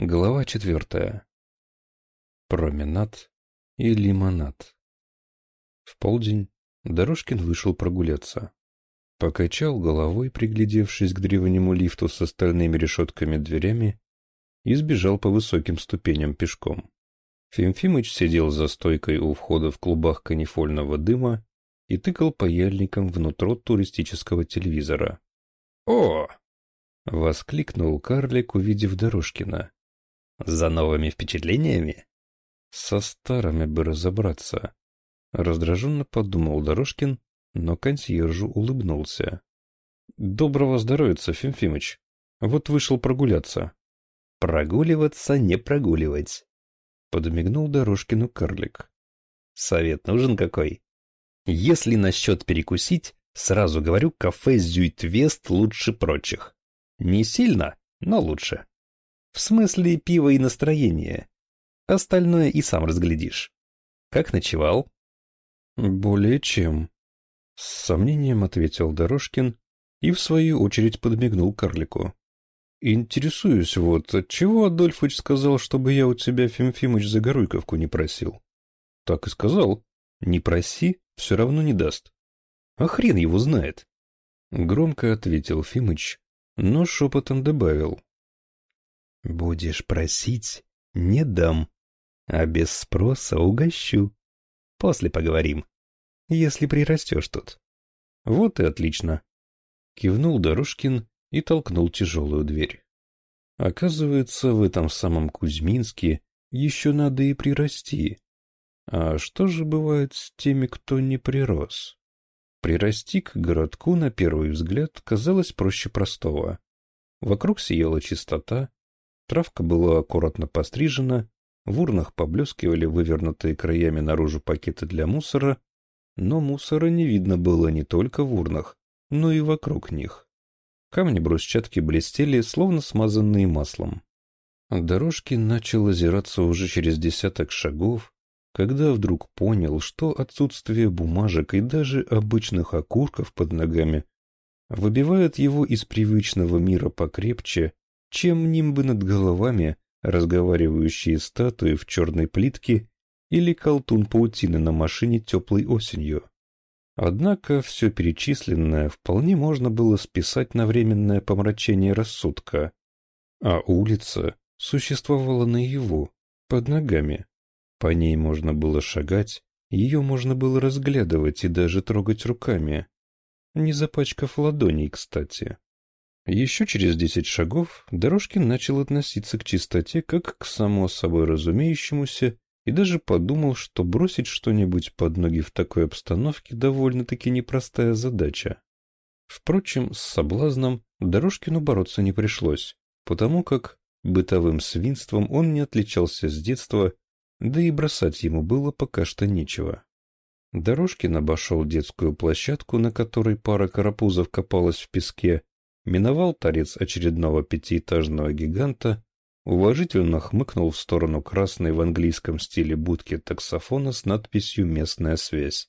Глава четвертая. Променад и лимонад. В полдень Дорожкин вышел прогуляться. Покачал головой, приглядевшись к древнему лифту с остальными решетками дверями, и сбежал по высоким ступеням пешком. Фимфимыч сидел за стойкой у входа в клубах канифольного дыма и тыкал паяльником внутрь туристического телевизора. «О!» — воскликнул карлик, увидев Дорожкина. За новыми впечатлениями? Со старыми бы разобраться. Раздраженно подумал Дорожкин, но консьержу улыбнулся. Доброго здоровья, Фимфимыч. Вот вышел прогуляться. Прогуливаться, не прогуливать. Подмигнул Дорожкину карлик. Совет нужен какой? Если насчет перекусить, сразу говорю, кафе Зюитвест лучше прочих. Не сильно, но лучше. В смысле пива и настроения. Остальное и сам разглядишь. Как ночевал? Более чем. С сомнением ответил Дорожкин и в свою очередь подмигнул карлику. Интересуюсь вот, отчего Адольфыч сказал, чтобы я у тебя, Фимфимыч, за Горуйковку не просил? Так и сказал. Не проси, все равно не даст. А хрен его знает. Громко ответил Фимыч, но шепотом добавил. Будешь просить — не дам, а без спроса угощу. После поговорим, если прирастешь тут. Вот и отлично. Кивнул Дорожкин и толкнул тяжелую дверь. Оказывается, в этом самом Кузьминске еще надо и прирасти. А что же бывает с теми, кто не прирос? Прирасти к городку, на первый взгляд, казалось проще простого. Вокруг сияла чистота, Травка была аккуратно пострижена, в урнах поблескивали вывернутые краями наружу пакеты для мусора, но мусора не видно было не только в урнах, но и вокруг них. Камни брусчатки блестели, словно смазанные маслом. Дорожки начал озираться уже через десяток шагов, когда вдруг понял, что отсутствие бумажек и даже обычных окурков под ногами выбивает его из привычного мира покрепче чем нимбы над головами, разговаривающие статуи в черной плитке или колтун паутины на машине теплой осенью. Однако все перечисленное вполне можно было списать на временное помрачение рассудка, а улица существовала наяву, под ногами. По ней можно было шагать, ее можно было разглядывать и даже трогать руками, не запачкав ладоней, кстати. Еще через десять шагов Дорожкин начал относиться к чистоте как к само собой разумеющемуся и даже подумал, что бросить что-нибудь под ноги в такой обстановке довольно-таки непростая задача. Впрочем, с соблазном Дорожкину бороться не пришлось, потому как бытовым свинством он не отличался с детства, да и бросать ему было пока что нечего. Дорожкин обошел детскую площадку, на которой пара карапузов копалась в песке, миновал торец очередного пятиэтажного гиганта, уважительно хмыкнул в сторону красной в английском стиле будки таксофона с надписью «Местная связь».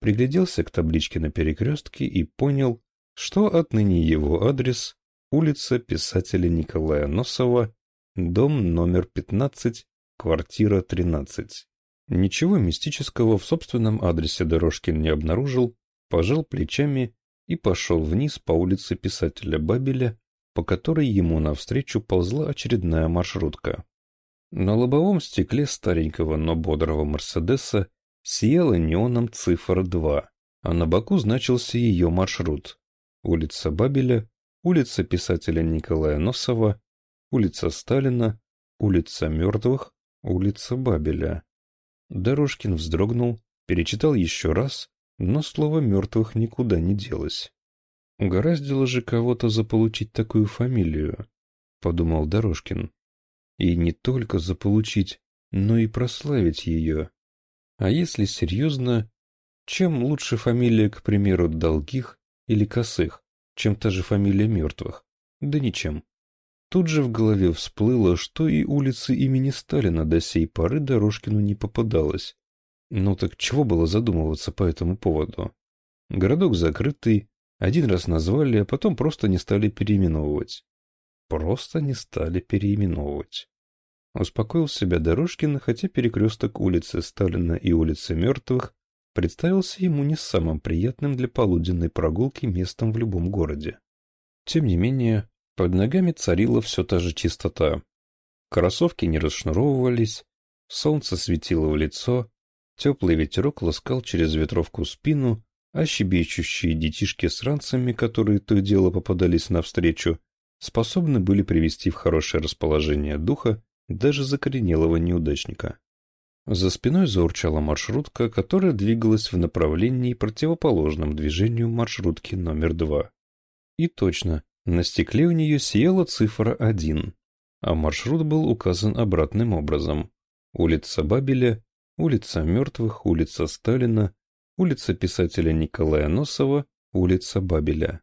Пригляделся к табличке на перекрестке и понял, что отныне его адрес – улица писателя Николая Носова, дом номер 15, квартира 13. Ничего мистического в собственном адресе Дорожкин не обнаружил, пожал плечами и пошел вниз по улице писателя Бабеля, по которой ему навстречу ползла очередная маршрутка. На лобовом стекле старенького, но бодрого Мерседеса сияла неоном цифра 2, а на боку значился ее маршрут. Улица Бабеля, улица писателя Николая Носова, улица Сталина, улица Мертвых, улица Бабеля. Дорожкин вздрогнул, перечитал еще раз но слово «мертвых» никуда не делось. «Угораздило же кого-то заполучить такую фамилию», — подумал Дорожкин. «И не только заполучить, но и прославить ее. А если серьезно, чем лучше фамилия, к примеру, Долгих или Косых, чем та же фамилия мертвых? Да ничем». Тут же в голове всплыло, что и улицы имени Сталина до сей поры Дорожкину не попадалось, ну так чего было задумываться по этому поводу? Городок закрытый, один раз назвали, а потом просто не стали переименовывать. Просто не стали переименовывать. Успокоил себя Дорожкин, хотя перекресток улицы Сталина и улицы Мертвых представился ему не самым приятным для полуденной прогулки местом в любом городе. Тем не менее, под ногами царила все та же чистота. Кроссовки не расшнуровывались, солнце светило в лицо, теплый ветерок ласкал через ветровку спину, а щебечущие детишки с ранцами, которые то и дело попадались навстречу, способны были привести в хорошее расположение духа даже закоренелого неудачника. За спиной заурчала маршрутка, которая двигалась в направлении противоположном движению маршрутки номер два. И точно, на стекле у нее сияла цифра один, а маршрут был указан обратным образом. Улица Бабеля, улица Мертвых, улица Сталина, улица писателя Николая Носова, улица Бабеля.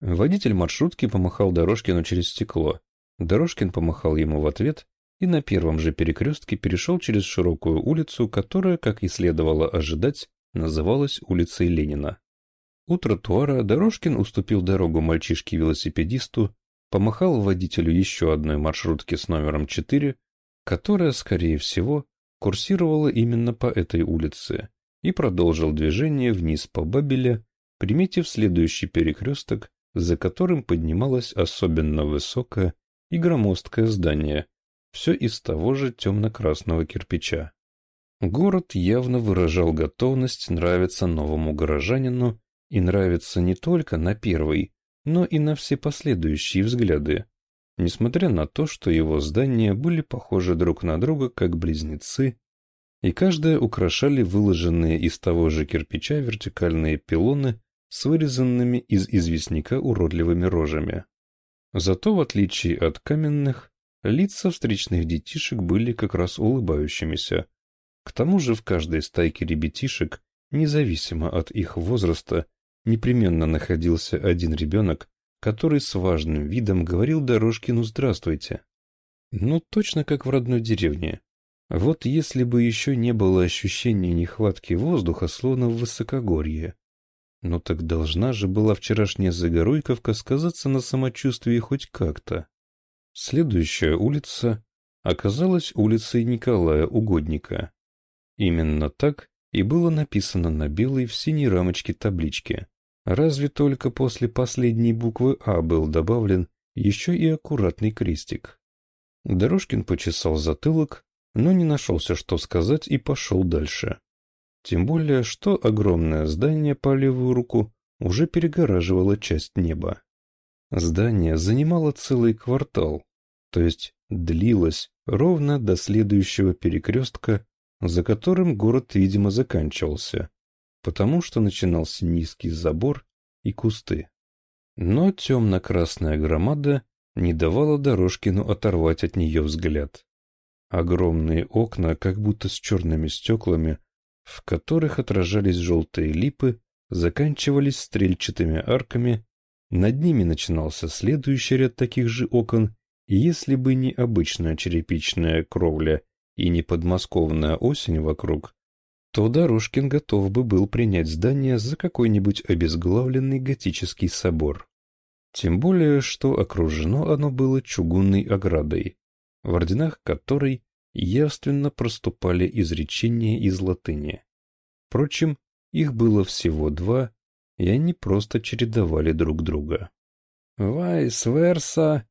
Водитель маршрутки помахал Дорожкину через стекло. Дорожкин помахал ему в ответ и на первом же перекрестке перешел через широкую улицу, которая, как и следовало ожидать, называлась улицей Ленина. У тротуара Дорожкин уступил дорогу мальчишке-велосипедисту, помахал водителю еще одной маршрутки с номером 4, которая, скорее всего, курсировала именно по этой улице, и продолжил движение вниз по Бабеля, приметив следующий перекресток, за которым поднималось особенно высокое и громоздкое здание, все из того же темно-красного кирпича. Город явно выражал готовность нравиться новому горожанину и нравиться не только на первый, но и на все последующие взгляды, несмотря на то, что его здания были похожи друг на друга как близнецы, и каждое украшали выложенные из того же кирпича вертикальные пилоны с вырезанными из известняка уродливыми рожами. Зато, в отличие от каменных, Лица встречных детишек были как раз улыбающимися. К тому же в каждой стайке ребятишек, независимо от их возраста, непременно находился один ребенок, который с важным видом говорил Дорожкину «Здравствуйте». Ну, точно как в родной деревне. Вот если бы еще не было ощущения нехватки воздуха, словно в высокогорье. Ну так должна же была вчерашняя Загоруйковка сказаться на самочувствии хоть как-то. Следующая улица оказалась улицей Николая Угодника. Именно так и было написано на белой в синей рамочке таблички. Разве только после последней буквы «А» был добавлен еще и аккуратный крестик. Дорожкин почесал затылок, но не нашелся, что сказать, и пошел дальше. Тем более, что огромное здание по левую руку уже перегораживало часть неба. Здание занимало целый квартал, то есть длилось ровно до следующего перекрестка, за которым город, видимо, заканчивался, потому что начинался низкий забор и кусты. Но темно-красная громада не давала Дорожкину оторвать от нее взгляд. Огромные окна, как будто с черными стеклами, в которых отражались желтые липы, заканчивались стрельчатыми арками над ними начинался следующий ряд таких же окон, и если бы не обычная черепичная кровля и не подмосковная осень вокруг, то Дорожкин готов бы был принять здание за какой-нибудь обезглавленный готический собор. Тем более, что окружено оно было чугунной оградой, в орденах которой явственно проступали изречения из латыни. Впрочем, их было всего два, и они просто чередовали друг друга. «Вайс верса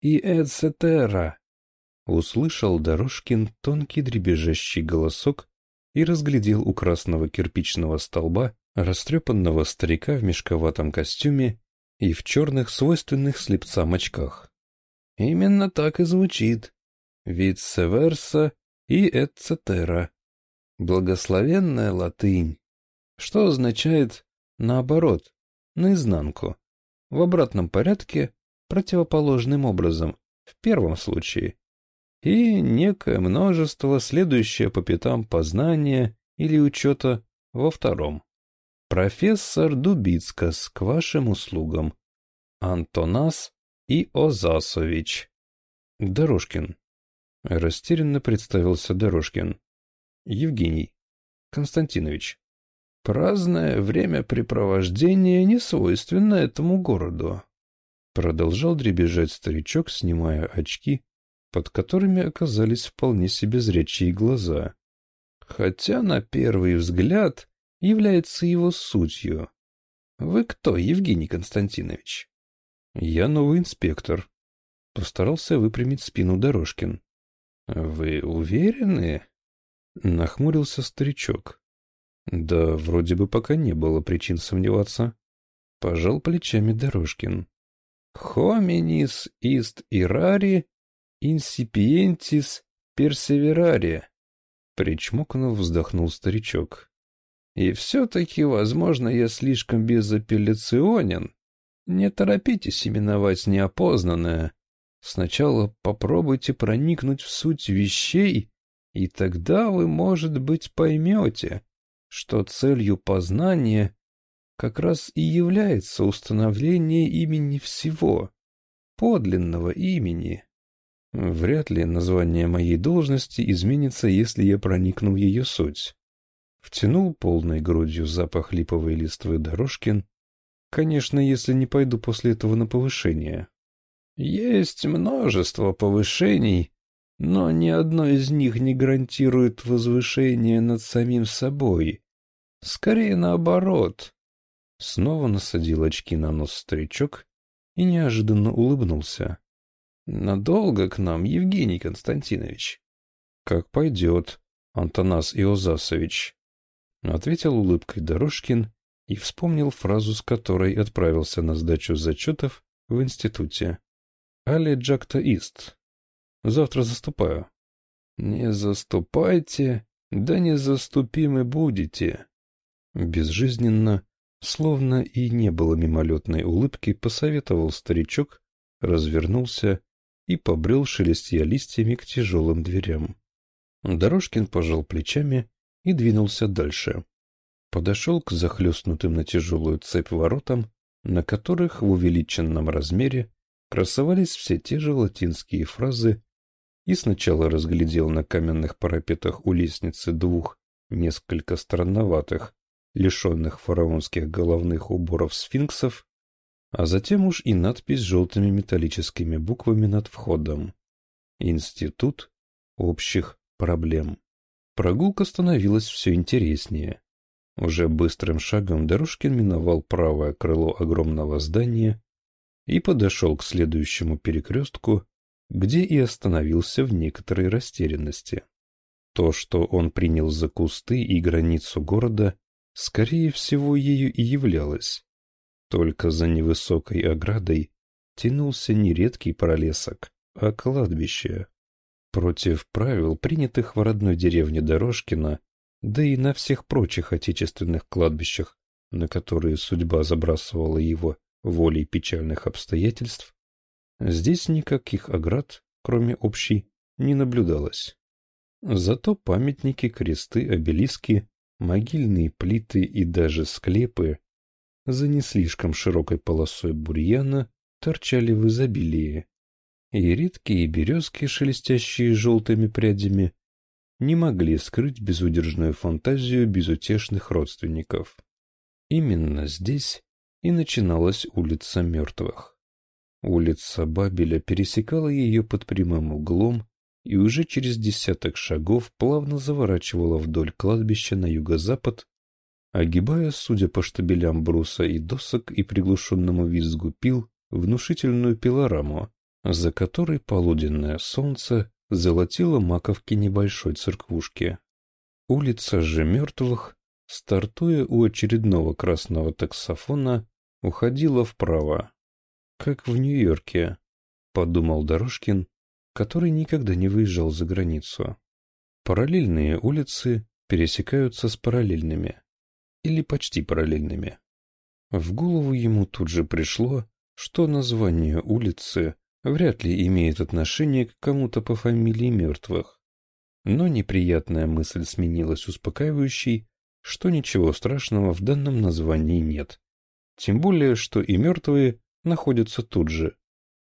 и эцетера», — услышал Дорожкин тонкий дребезжащий голосок и разглядел у красного кирпичного столба растрепанного старика в мешковатом костюме и в черных свойственных слепцам очках. «Именно так и звучит. Вице верса и эцетера. Благословенная латынь, что означает Наоборот, наизнанку. В обратном порядке, противоположным образом, в первом случае. И некое множество, следующее по пятам познания или учета во втором. Профессор Дубицкас к вашим услугам. Антонас и Озасович. Дорожкин. Растерянно представился Дорожкин. Евгений Константинович. Праздное времяпрепровождение не свойственно этому городу. Продолжал дребезжать старичок, снимая очки, под которыми оказались вполне себе зрячие глаза. Хотя на первый взгляд является его сутью. Вы кто, Евгений Константинович? Я новый инспектор. Постарался выпрямить спину Дорожкин. Вы уверены? Нахмурился старичок. Да, вроде бы пока не было причин сомневаться. Пожал плечами Дорожкин. Хоминис ист ирари инсипиентис персеверари. Причмокнув, вздохнул старичок. И все-таки, возможно, я слишком безапелляционен. Не торопитесь именовать неопознанное. Сначала попробуйте проникнуть в суть вещей, и тогда вы, может быть, поймете, что целью познания как раз и является установление имени всего, подлинного имени. Вряд ли название моей должности изменится, если я проникну в ее суть. Втянул полной грудью запах липовой листвы Дорожкин. Конечно, если не пойду после этого на повышение. Есть множество повышений, но ни одно из них не гарантирует возвышение над самим собой. Скорее наоборот. Снова насадил очки на нос старичок и неожиданно улыбнулся. Надолго к нам, Евгений Константинович? Как пойдет, Антонас Иозасович. Ответил улыбкой Дорожкин и вспомнил фразу, с которой отправился на сдачу зачетов в институте. «Але Джакта Ист. Завтра заступаю». «Не заступайте, да не заступимы будете». Безжизненно, словно и не было мимолетной улыбки, посоветовал старичок, развернулся и побрел, шелестя листьями к тяжелым дверям. Дорожкин пожал плечами и двинулся дальше. Подошел к захлестнутым на тяжелую цепь воротам, на которых в увеличенном размере красовались все те же латинские фразы, и сначала разглядел на каменных парапетах у лестницы двух, несколько странноватых, лишенных фараонских головных уборов сфинксов, а затем уж и надпись желтыми металлическими буквами над входом. Институт общих проблем. Прогулка становилась все интереснее. Уже быстрым шагом Дорожкин миновал правое крыло огромного здания и подошел к следующему перекрестку, где и остановился в некоторой растерянности. То, что он принял за кусты и границу города, скорее всего, ею и являлось. Только за невысокой оградой тянулся не редкий пролесок, а кладбище. Против правил, принятых в родной деревне Дорожкина, да и на всех прочих отечественных кладбищах, на которые судьба забрасывала его волей печальных обстоятельств, здесь никаких оград, кроме общей, не наблюдалось. Зато памятники, кресты, обелиски, могильные плиты и даже склепы за не слишком широкой полосой бурьяна торчали в изобилии и редкие березки, шелестящие желтыми прядями, не могли скрыть безудержную фантазию безутешных родственников. Именно здесь и начиналась улица мертвых. Улица Бабеля пересекала ее под прямым углом и уже через десяток шагов плавно заворачивала вдоль кладбища на юго-запад, огибая, судя по штабелям бруса и досок и приглушенному визгу пил, внушительную пилораму, за которой полуденное солнце золотило маковки небольшой церквушки. Улица же мертвых, стартуя у очередного красного таксофона, уходила вправо. Как в Нью-Йорке, подумал Дорожкин, который никогда не выезжал за границу. Параллельные улицы пересекаются с параллельными. Или почти параллельными. В голову ему тут же пришло, что название улицы вряд ли имеет отношение к кому-то по фамилии мертвых. Но неприятная мысль сменилась успокаивающей, что ничего страшного в данном названии нет. Тем более, что и мертвые находятся тут же,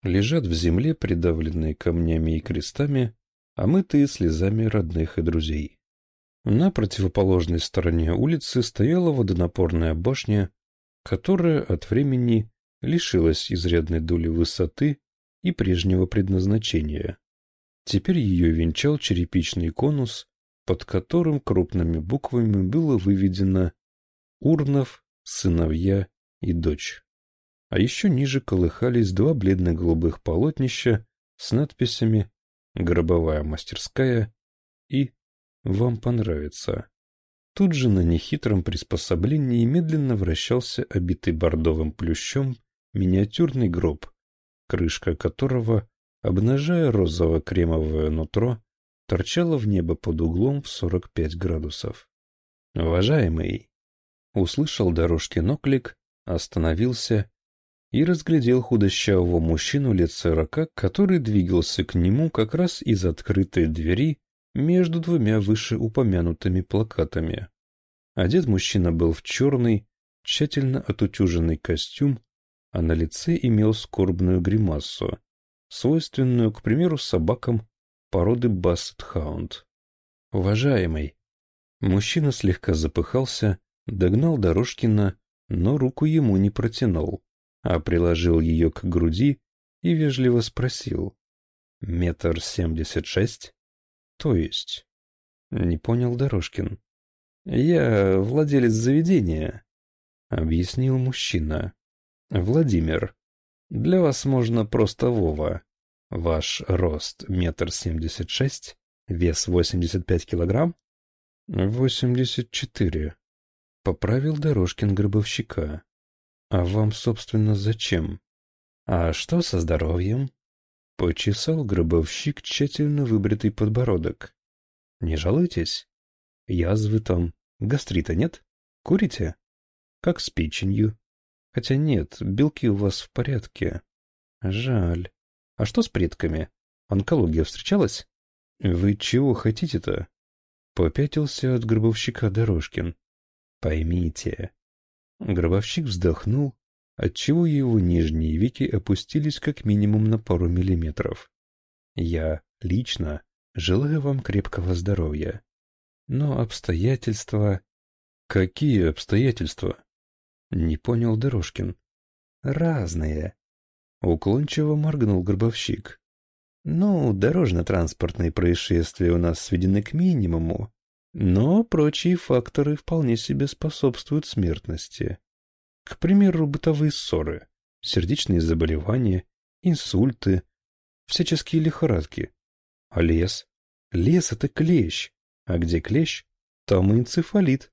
лежат в земле, придавленные камнями и крестами, омытые слезами родных и друзей. На противоположной стороне улицы стояла водонапорная башня, которая от времени лишилась изрядной доли высоты и прежнего предназначения. Теперь ее венчал черепичный конус, под которым крупными буквами было выведено «Урнов, сыновья и дочь». А еще ниже колыхались два бледно-голубых полотнища с надписями «Гробовая мастерская» и «Вам понравится». Тут же на нехитром приспособлении медленно вращался обитый бордовым плющом миниатюрный гроб, крышка которого, обнажая розово-кремовое нутро, торчала в небо под углом в 45 градусов. «Уважаемый!» Услышал Дорожкин оклик, остановился и разглядел худощавого мужчину лет сорока, который двигался к нему как раз из открытой двери между двумя вышеупомянутыми плакатами. Одет мужчина был в черный, тщательно отутюженный костюм, а на лице имел скорбную гримасу, свойственную, к примеру, собакам породы бассет-хаунд. «Уважаемый!» Мужчина слегка запыхался, догнал Дорожкина, но руку ему не протянул а приложил ее к груди и вежливо спросил. «Метр семьдесят шесть?» «То есть?» Не понял Дорожкин. «Я владелец заведения», — объяснил мужчина. «Владимир, для вас можно просто Вова. Ваш рост метр семьдесят шесть, вес восемьдесят пять килограмм?» «Восемьдесят четыре», — поправил Дорожкин гробовщика. «А вам, собственно, зачем?» «А что со здоровьем?» Почесал гробовщик тщательно выбритый подбородок. «Не жалуйтесь? Язвы там, гастрита нет? Курите? Как с печенью? Хотя нет, белки у вас в порядке. Жаль. А что с предками? Онкология встречалась? Вы чего хотите-то?» Попятился от гробовщика Дорожкин. «Поймите, Гробовщик вздохнул, отчего его нижние веки опустились как минимум на пару миллиметров. «Я лично желаю вам крепкого здоровья. Но обстоятельства...» «Какие обстоятельства?» Не понял Дорожкин. «Разные». Уклончиво моргнул гробовщик. «Ну, дорожно-транспортные происшествия у нас сведены к минимуму, но прочие факторы вполне себе способствуют смертности. К примеру, бытовые ссоры, сердечные заболевания, инсульты, всяческие лихорадки. А лес? Лес — это клещ. А где клещ, там и энцефалит.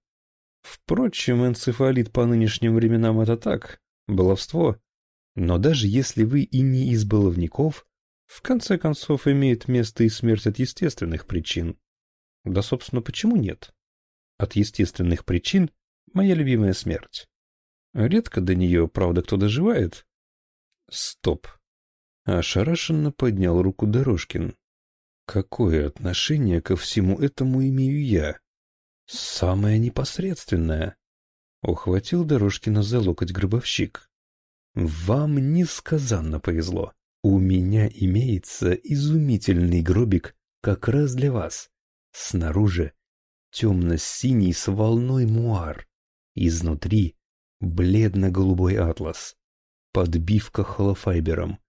Впрочем, энцефалит по нынешним временам — это так, баловство. Но даже если вы и не из баловников, в конце концов имеет место и смерть от естественных причин. Да, собственно, почему нет? От естественных причин моя любимая смерть. Редко до нее, правда, кто доживает. Стоп. Ошарашенно поднял руку Дорожкин. Какое отношение ко всему этому имею я? Самое непосредственное. Ухватил Дорожкина за локоть гробовщик. Вам несказанно повезло. У меня имеется изумительный гробик как раз для вас. Снаружи темно-синий с волной муар. Изнутри бледно-голубой атлас. Подбивка холофайбером.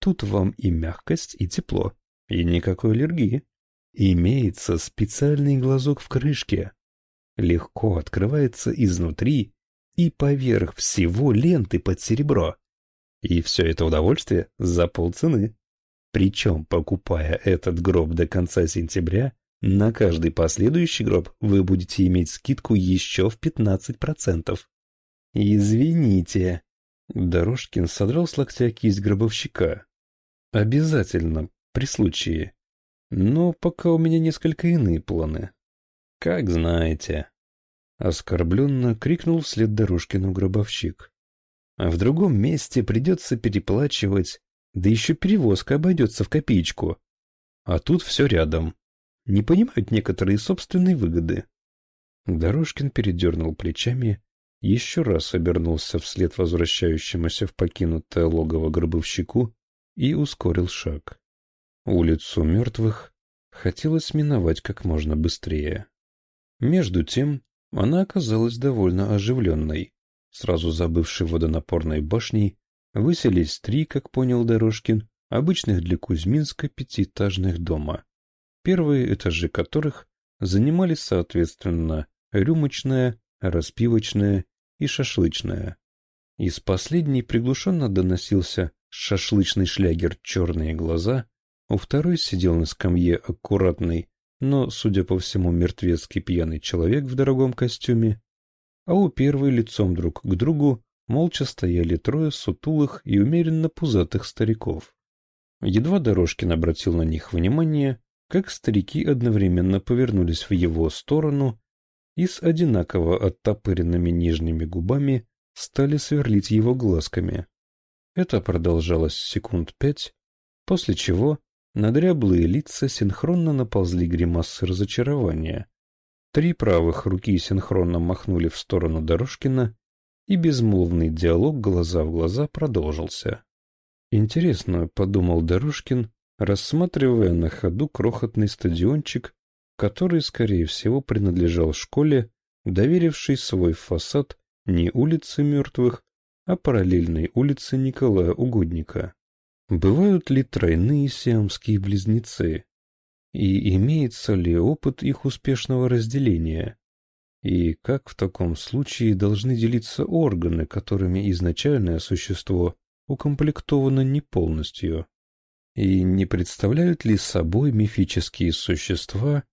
Тут вам и мягкость, и тепло, и никакой аллергии. Имеется специальный глазок в крышке. Легко открывается изнутри и поверх всего ленты под серебро. И все это удовольствие за полцены. Причем, покупая этот гроб до конца сентября, на каждый последующий гроб вы будете иметь скидку еще в 15%. Извините. Дорожкин содрал с локтя кисть гробовщика. Обязательно, при случае. Но пока у меня несколько иные планы. Как знаете. Оскорбленно крикнул вслед Дорожкину гробовщик. А в другом месте придется переплачивать, да еще перевозка обойдется в копеечку. А тут все рядом не понимают некоторые собственные выгоды. Дорожкин передернул плечами, еще раз обернулся вслед возвращающемуся в покинутое логово гробовщику и ускорил шаг. Улицу мертвых хотелось миновать как можно быстрее. Между тем она оказалась довольно оживленной. Сразу забывшей водонапорной башней выселись три, как понял Дорожкин, обычных для Кузьминска пятиэтажных дома, первые этажи которых занимали соответственно рюмочная, распивочная и шашлычная. Из последней приглушенно доносился шашлычный шлягер «Черные глаза», у второй сидел на скамье аккуратный, но, судя по всему, мертвецкий пьяный человек в дорогом костюме, а у первой лицом друг к другу молча стояли трое сутулых и умеренно пузатых стариков. Едва Дорожкин обратил на них внимание, как старики одновременно повернулись в его сторону и с одинаково оттопыренными нижними губами стали сверлить его глазками. Это продолжалось секунд пять, после чего на дряблые лица синхронно наползли гримасы разочарования. Три правых руки синхронно махнули в сторону Дорожкина, и безмолвный диалог глаза в глаза продолжился. Интересно, — подумал Дорожкин, рассматривая на ходу крохотный стадиончик, который, скорее всего, принадлежал школе, доверившей свой фасад не улице мертвых, а параллельной улице Николая Угодника. Бывают ли тройные сиамские близнецы? И имеется ли опыт их успешного разделения? И как в таком случае должны делиться органы, которыми изначальное существо укомплектовано не полностью? И не представляют ли собой мифические существа,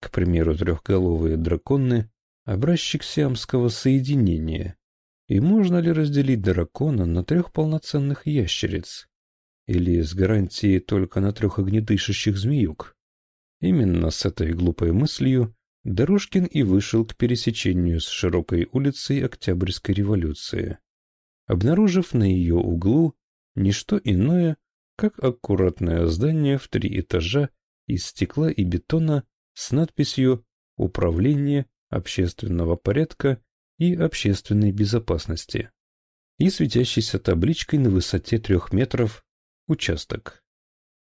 к примеру, трехголовые драконы, образчик сиамского соединения? И можно ли разделить дракона на трех полноценных ящериц? Или с гарантией только на трех огнедышащих змеюк? Именно с этой глупой мыслью Дорожкин и вышел к пересечению с широкой улицей Октябрьской революции, обнаружив на ее углу не что иное, как аккуратное здание в три этажа из стекла и бетона с надписью «Управление общественного порядка и общественной безопасности» и светящейся табличкой на высоте трех метров Участок.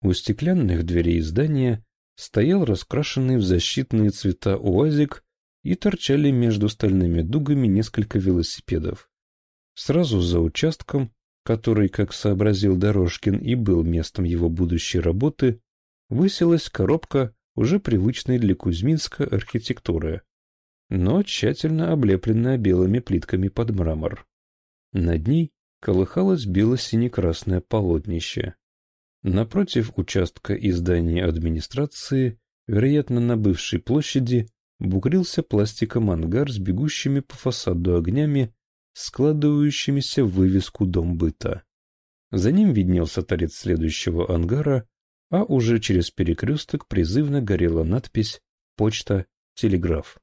У стеклянных дверей здания стоял раскрашенный в защитные цвета уазик и торчали между стальными дугами несколько велосипедов. Сразу за участком, который, как сообразил Дорожкин, и был местом его будущей работы, высилась коробка уже привычной для Кузьминска архитектуры, но тщательно облепленная белыми плитками под мрамор. Над ней колыхалось бело-сине-красное полотнище. Напротив участка и здания администрации, вероятно, на бывшей площади, бугрился пластиком ангар с бегущими по фасаду огнями, складывающимися в вывеску «Дом быта». За ним виднелся торец следующего ангара, а уже через перекресток призывно горела надпись «Почта, телеграф».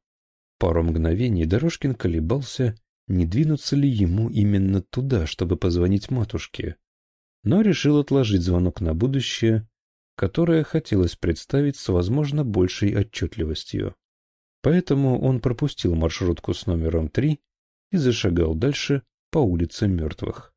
Пару мгновений Дорожкин колебался, не двинуться ли ему именно туда, чтобы позвонить матушке. Но решил отложить звонок на будущее, которое хотелось представить с, возможно, большей отчетливостью. Поэтому он пропустил маршрутку с номером 3 и зашагал дальше по улице мертвых.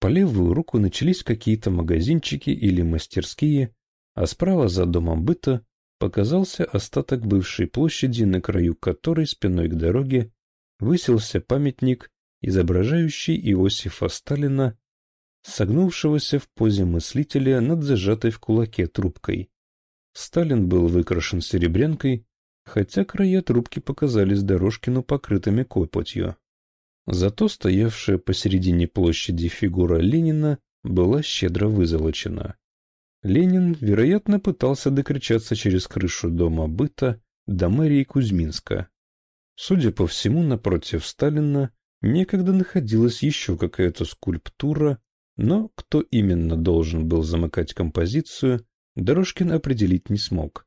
По левую руку начались какие-то магазинчики или мастерские, а справа за домом быта показался остаток бывшей площади, на краю которой спиной к дороге высился памятник, изображающий Иосифа Сталина, согнувшегося в позе мыслителя над зажатой в кулаке трубкой. Сталин был выкрашен серебрянкой, хотя края трубки показались Дорожкину покрытыми копотью. Зато стоявшая посередине площади фигура Ленина была щедро вызолочена. Ленин, вероятно, пытался докричаться через крышу дома быта до мэрии Кузьминска. Судя по всему, напротив Сталина некогда находилась еще какая-то скульптура, но кто именно должен был замыкать композицию, Дорожкин определить не смог,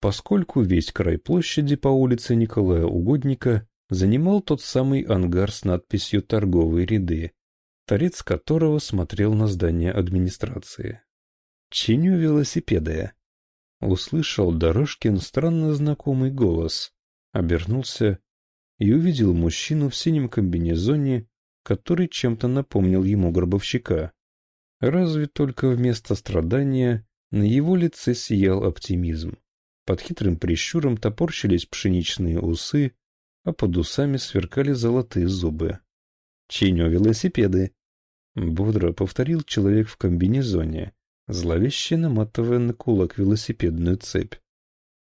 поскольку весь край площади по улице Николая Угодника занимал тот самый ангар с надписью «Торговые ряды», торец которого смотрел на здание администрации. «Чиню велосипеды», — услышал Дорожкин странно знакомый голос, обернулся и увидел мужчину в синем комбинезоне, который чем-то напомнил ему гробовщика. Разве только вместо страдания на его лице сиял оптимизм. Под хитрым прищуром топорщились пшеничные усы, а под усами сверкали золотые зубы. «Чиню велосипеды!» Бодро повторил человек в комбинезоне, зловеще наматывая на кулак велосипедную цепь.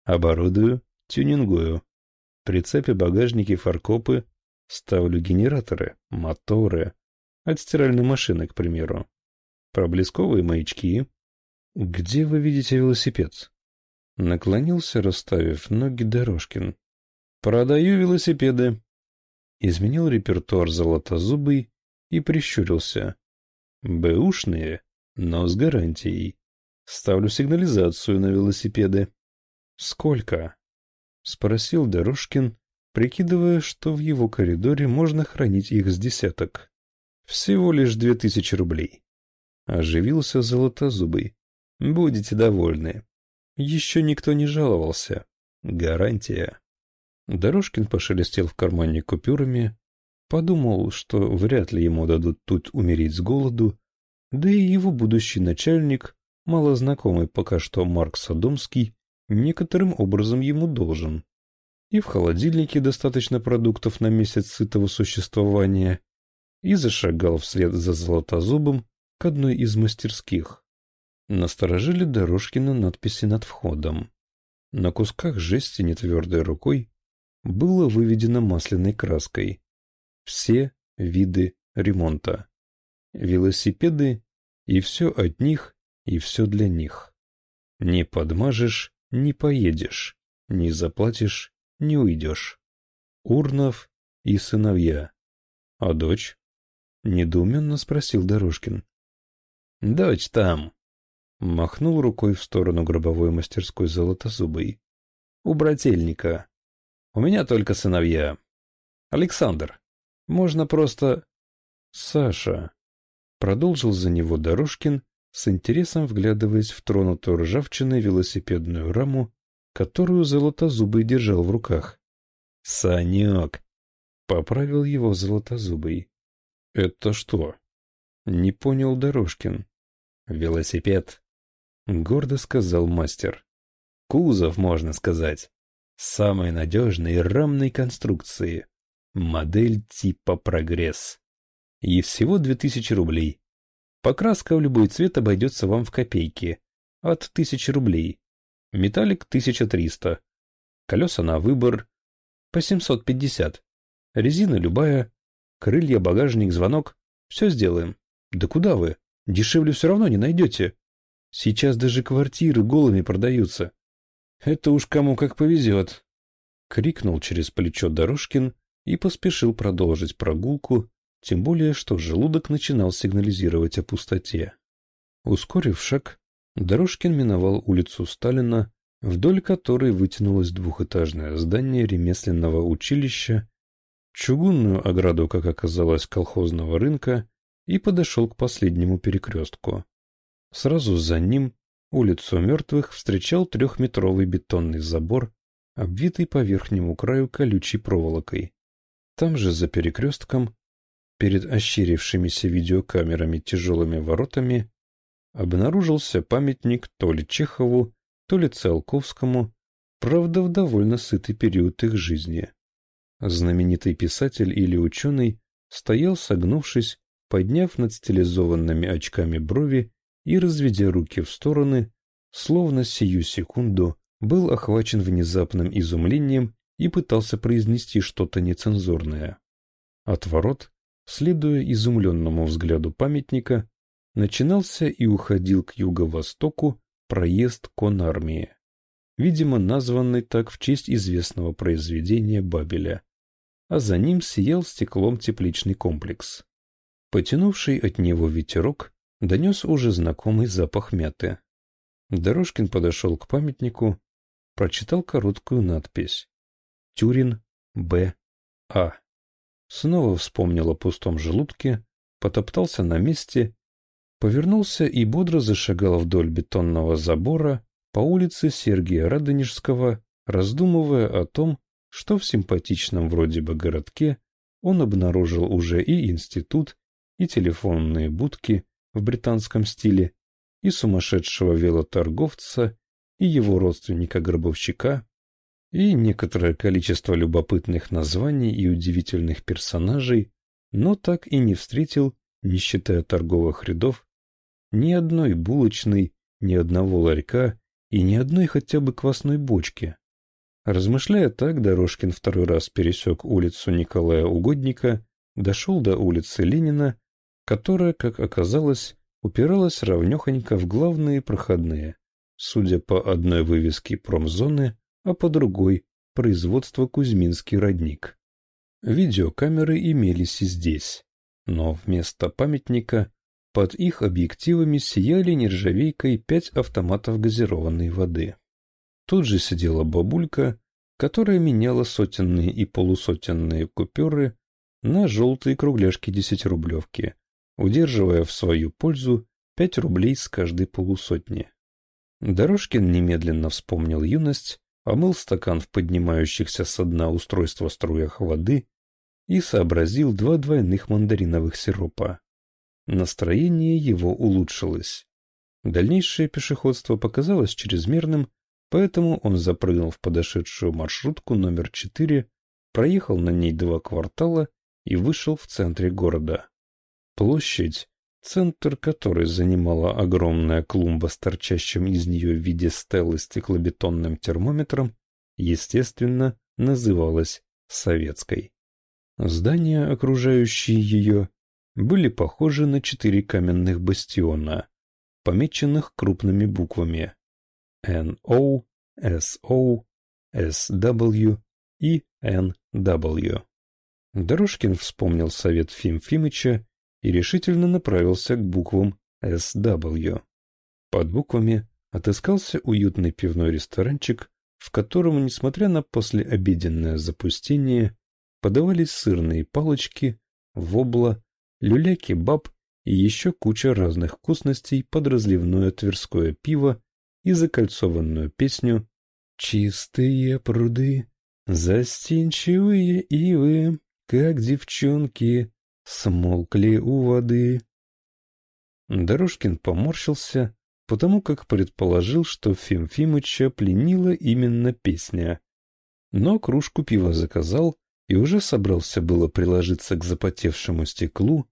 Оборудую, тюнингую. Прицепе багажники, фаркопы, ставлю генераторы, моторы. От стиральной машины, к примеру. Проблесковые маячки. Где вы видите велосипед? Наклонился, расставив ноги Дорожкин. Продаю велосипеды. Изменил репертуар золотозубый и прищурился. Бэушные, но с гарантией. Ставлю сигнализацию на велосипеды. Сколько? Спросил Дорожкин, прикидывая, что в его коридоре можно хранить их с десяток. Всего лишь две тысячи рублей. Оживился Золотозубый. Будете довольны. Еще никто не жаловался. Гарантия. Дорожкин пошелестел в кармане купюрами, подумал, что вряд ли ему дадут тут умереть с голоду, да и его будущий начальник, малознакомый пока что Марк Садомский, некоторым образом ему должен. И в холодильнике достаточно продуктов на месяц сытого существования, и зашагал вслед за Золотозубом к одной из мастерских. Насторожили Дорожкина надписи над входом. На кусках жести нетвердой рукой было выведено масляной краской. Все виды ремонта. Велосипеды и все от них, и все для них. Не подмажешь, не поедешь, не заплатишь, не уйдешь. Урнов и сыновья. А дочь? Недоуменно спросил Дорожкин. «Дочь там!» Махнул рукой в сторону гробовой мастерской золотозубой. «У брательника. У меня только сыновья. Александр, можно просто...» «Саша!» Продолжил за него Дорожкин, с интересом вглядываясь в тронутую ржавчиной велосипедную раму, которую Золотозубый держал в руках. «Санек!» — поправил его Золотозубый. «Это что?» Не понял Дорожкин. «Велосипед», — гордо сказал мастер. «Кузов, можно сказать. Самой надежной рамной конструкции. Модель типа «Прогресс». И всего две тысячи рублей. Покраска в любой цвет обойдется вам в копейки. От тысячи рублей. Металлик тысяча триста. Колеса на выбор по семьсот пятьдесят. Резина любая, Крылья, багажник, звонок. Все сделаем. Да куда вы? Дешевле все равно не найдете. Сейчас даже квартиры голыми продаются. Это уж кому как повезет. Крикнул через плечо Дорожкин и поспешил продолжить прогулку, тем более, что желудок начинал сигнализировать о пустоте. Ускорив шаг, Дорожкин миновал улицу Сталина, вдоль которой вытянулось двухэтажное здание ремесленного училища чугунную ограду, как оказалось, колхозного рынка и подошел к последнему перекрестку. Сразу за ним улицу мертвых встречал трехметровый бетонный забор, обвитый по верхнему краю колючей проволокой. Там же за перекрестком, перед ощерившимися видеокамерами тяжелыми воротами, обнаружился памятник то ли Чехову, то ли Циолковскому, правда в довольно сытый период их жизни. Знаменитый писатель или ученый стоял согнувшись, подняв над стилизованными очками брови и разведя руки в стороны, словно сию секунду был охвачен внезапным изумлением и пытался произнести что-то нецензурное. От ворот, следуя изумленному взгляду памятника, начинался и уходил к юго-востоку проезд конармии, видимо, названный так в честь известного произведения Бабеля а за ним сиял стеклом тепличный комплекс. Потянувший от него ветерок донес уже знакомый запах мяты. Дорожкин подошел к памятнику, прочитал короткую надпись. Тюрин Б. А. Снова вспомнил о пустом желудке, потоптался на месте, повернулся и бодро зашагал вдоль бетонного забора по улице Сергия Радонежского, раздумывая о том, что в симпатичном вроде бы городке он обнаружил уже и институт, и телефонные будки в британском стиле, и сумасшедшего велоторговца, и его родственника-гробовщика, и некоторое количество любопытных названий и удивительных персонажей, но так и не встретил, не считая торговых рядов, ни одной булочной ни одного ларька и ни одной хотя бы квасной бочки. Размышляя так, Дорожкин второй раз пересек улицу Николая Угодника, дошел до улицы Ленина, которая, как оказалось, упиралась равнехонько в главные проходные, судя по одной вывеске промзоны, а по другой – производство Кузьминский родник. Видеокамеры имелись и здесь, но вместо памятника под их объективами сияли нержавейкой пять автоматов газированной воды. Тут же сидела бабулька, которая меняла сотенные и полусотенные купюры на желтые кругляшки десятирублевки, удерживая в свою пользу пять рублей с каждой полусотни. Дорожкин немедленно вспомнил юность, омыл стакан в поднимающихся со дна устройства струях воды и сообразил два двойных мандариновых сиропа. Настроение его улучшилось. Дальнейшее пешеходство показалось чрезмерным, поэтому он запрыгнул в подошедшую маршрутку номер 4, проехал на ней два квартала и вышел в центре города. Площадь, центр которой занимала огромная клумба с торчащим из нее в виде стелы стеклобетонным термометром, естественно, называлась Советской. Здания, окружающие ее, были похожи на четыре каменных бастиона, помеченных крупными буквами NO, SO, SW и NW. Дорожкин вспомнил совет Фим Фимыча и решительно направился к буквам SW. Под буквами отыскался уютный пивной ресторанчик, в котором, несмотря на послеобеденное запустение, подавались сырные палочки, вобла, люля-кебаб и еще куча разных вкусностей под разливное тверское пиво и закольцованную песню «Чистые пруды, застенчивые ивы, как девчонки, смолкли у воды. Дорожкин поморщился, потому как предположил, что Фим Фимыча пленила именно песня. Но кружку пива заказал и уже собрался было приложиться к запотевшему стеклу,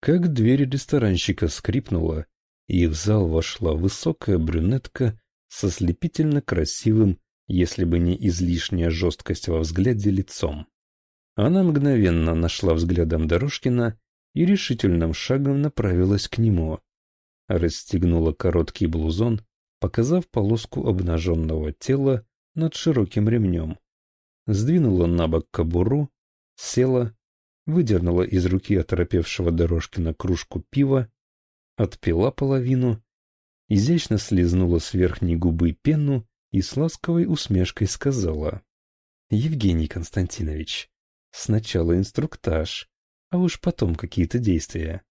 как дверь ресторанщика скрипнула, и в зал вошла высокая брюнетка со слепительно красивым, если бы не излишняя жесткость во взгляде, лицом. Она мгновенно нашла взглядом Дорожкина и решительным шагом направилась к нему. Расстегнула короткий блузон, показав полоску обнаженного тела над широким ремнем. Сдвинула на бок кобуру, села, выдернула из руки оторопевшего Дорожкина кружку пива, отпила половину, изящно слезнула с верхней губы пену и с ласковой усмешкой сказала. — Евгений Константинович, Сначала инструктаж, а уж потом какие-то действия.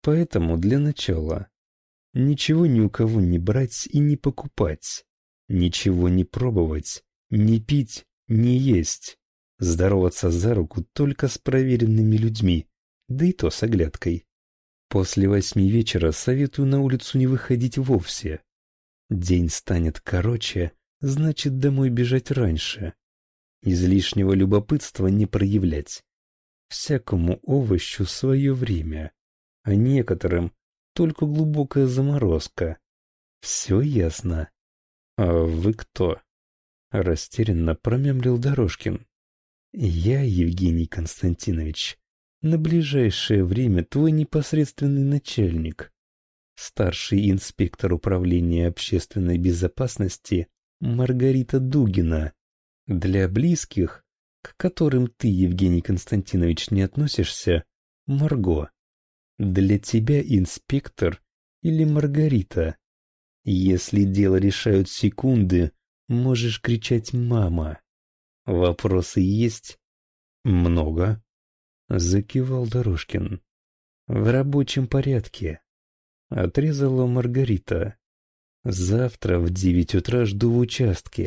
Поэтому для начала ничего ни у кого не брать и не покупать, ничего не пробовать, не пить, не есть, здороваться за руку только с проверенными людьми, да и то с оглядкой. После восьми вечера советую на улицу не выходить вовсе. День станет короче, значит домой бежать раньше. Излишнего любопытства не проявлять. Всякому овощу свое время, а некоторым только глубокая заморозка. Все ясно. А вы кто? Растерянно промямлил Дорожкин. Я, Евгений Константинович, на ближайшее время твой непосредственный начальник, старший инспектор управления общественной безопасности Маргарита Дугина. Для близких, к которым ты, Евгений Константинович, не относишься, Марго. Для тебя инспектор или Маргарита. Если дело решают секунды, можешь кричать «мама». Вопросы есть? Много. Закивал Дорожкин. В рабочем порядке. Отрезала Маргарита. Завтра в девять утра жду в участке.